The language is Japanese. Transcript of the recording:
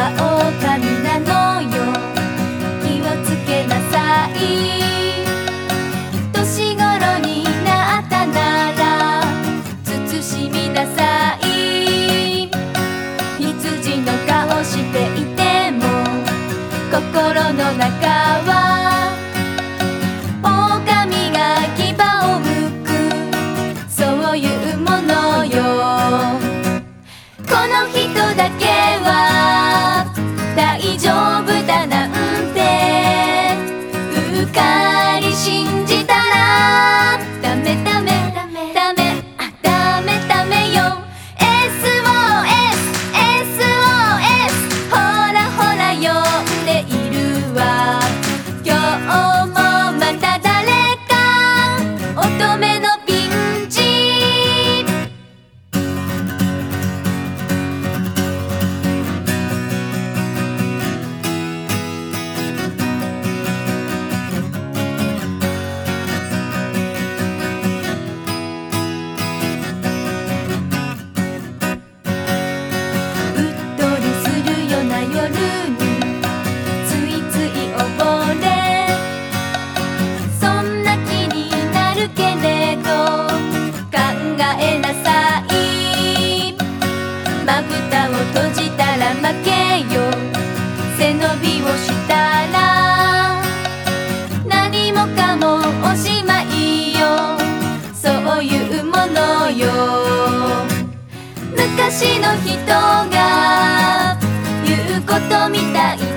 は狼なのよ。気をつけなさい。年頃になったなら慎みなさい。羊の顔していても心の中はまぶたを閉じたら負けよ。背伸びをしたら何もかもおしまいよ。そういうものよ。昔の人が言うことみたい